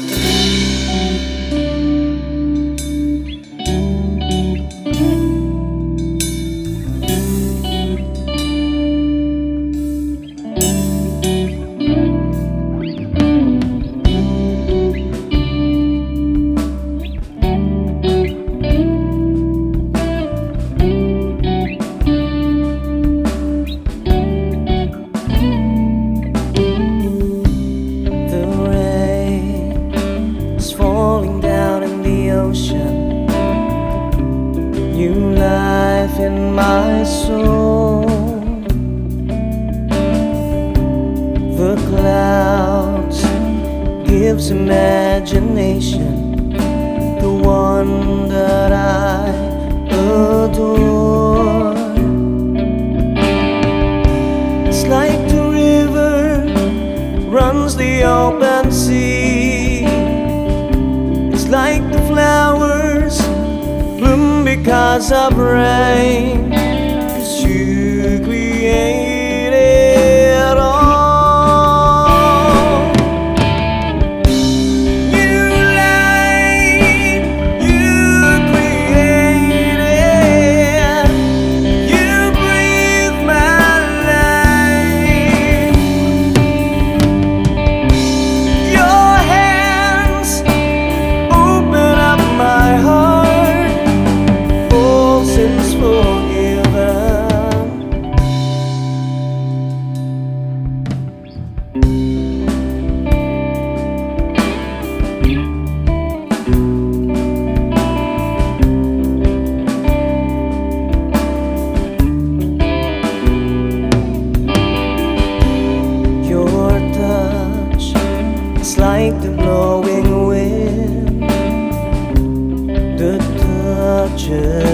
The ocean. New life in my soul. The clouds gives imagination the one that I adore. It's like the river runs the open sea. Of rain. 'Cause you me.